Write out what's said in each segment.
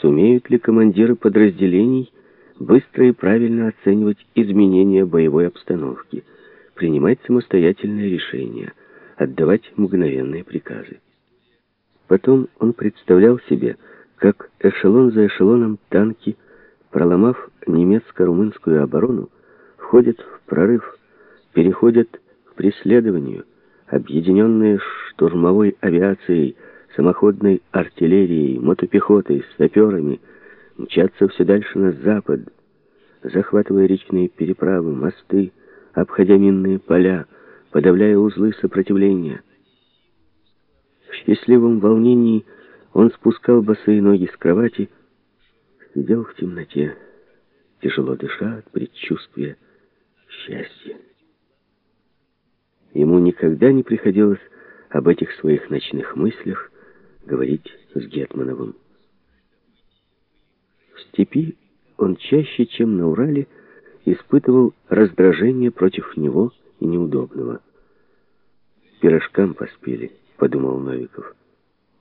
Сумеют ли командиры подразделений быстро и правильно оценивать изменения боевой обстановки, принимать самостоятельные решения, отдавать мгновенные приказы? Потом он представлял себе, как эшелон за эшелоном танки, проломав немецко-румынскую оборону, входят в прорыв, переходят к преследованию, объединенные штурмовой авиацией, самоходной артиллерией, мотопехотой, саперами, мчатся все дальше на запад, захватывая речные переправы, мосты, обходя минные поля, подавляя узлы сопротивления. В счастливом волнении он спускал босые ноги с кровати, сидел в темноте, тяжело дыша от предчувствия счастья. Ему никогда не приходилось об этих своих ночных мыслях говорить с Гетмановым. В степи он чаще, чем на Урале, испытывал раздражение против него и неудобного. «Пирожкам поспели», — подумал Новиков.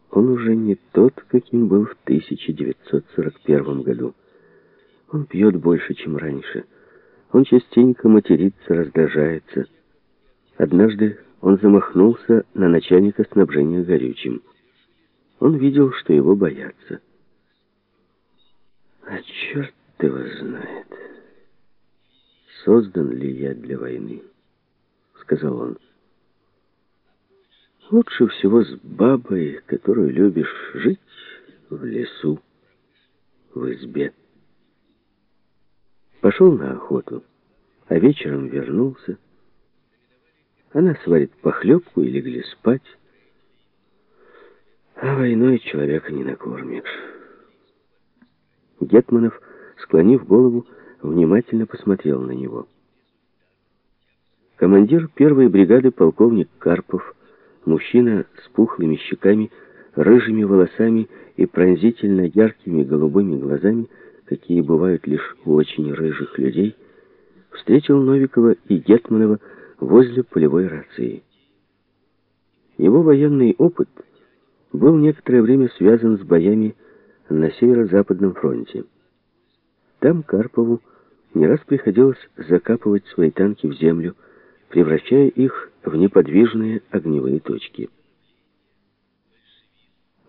Он уже не тот, каким был в 1941 году. Он пьет больше, чем раньше. Он частенько матерится, раздражается. Однажды он замахнулся на начальника снабжения горючим. Он видел, что его боятся. А черт его знает, создан ли я для войны, сказал он. Лучше всего с бабой, которую любишь, жить в лесу, в избе. Пошел на охоту, а вечером вернулся. Она сварит похлебку и легли спать. А войной человека не накормишь. Гетманов, склонив голову, внимательно посмотрел на него. Командир первой бригады полковник Карпов, мужчина с пухлыми щеками, рыжими волосами и пронзительно яркими голубыми глазами, какие бывают лишь у очень рыжих людей, встретил Новикова и Гетманова возле полевой рации. Его военный опыт — был некоторое время связан с боями на северо-западном фронте. Там Карпову не раз приходилось закапывать свои танки в землю, превращая их в неподвижные огневые точки.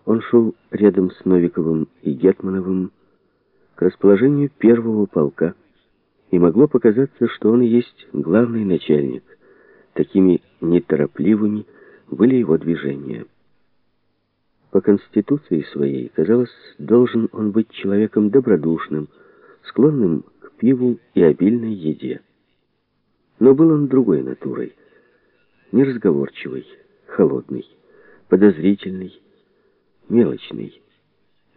Он шел рядом с Новиковым и Гетмановым к расположению первого полка, и могло показаться, что он есть главный начальник. Такими неторопливыми были его движения. По конституции своей, казалось, должен он быть человеком добродушным, склонным к пиву и обильной еде. Но был он другой натурой, неразговорчивый, холодный, подозрительный, мелочный.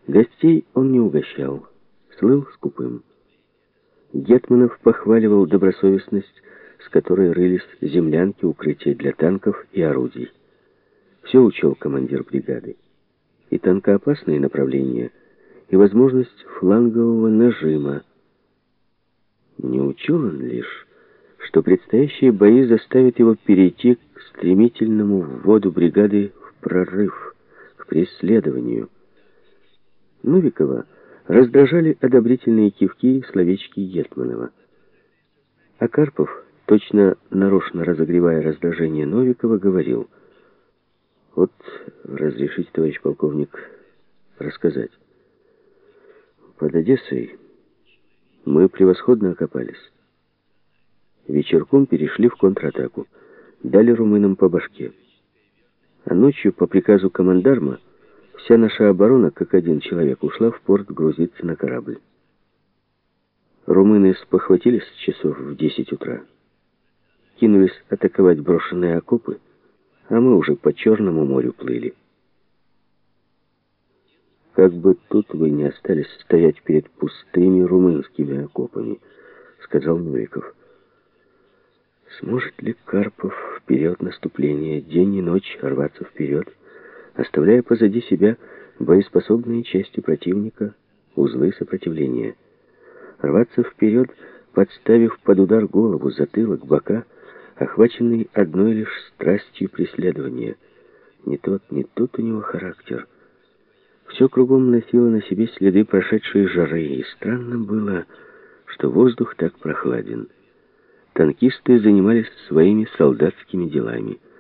Гостей он не угощал, слыл скупым. Гетманов похваливал добросовестность, с которой рылись землянки, укрытия для танков и орудий. Все учел командир бригады и танкоопасные направления, и возможность флангового нажима. Не учел он лишь, что предстоящие бои заставят его перейти к стремительному вводу бригады в прорыв, к преследованию. Новикова раздражали одобрительные кивки и словечки Гетманова. А Карпов, точно нарочно разогревая раздражение Новикова, говорил — вот разрешите, товарищ полковник, рассказать. Под Одессой мы превосходно окопались. Вечерком перешли в контратаку. Дали румынам по башке. А ночью, по приказу командарма, вся наша оборона, как один человек, ушла в порт грузиться на корабль. Румыны спохватились часов в 10 утра. Кинулись атаковать брошенные окопы, а мы уже по Черному морю плыли. Как бы тут вы не остались стоять перед пустыми румынскими окопами, сказал Новиков. Сможет ли Карпов в период наступления день и ночь рваться вперед, оставляя позади себя боеспособные части противника, узлы сопротивления? Рваться вперед, подставив под удар голову, затылок, бока — охваченный одной лишь страстью преследования. Не тот, не тот у него характер. Все кругом носило на себе следы прошедшей жары, и странно было, что воздух так прохладен. Танкисты занимались своими солдатскими делами –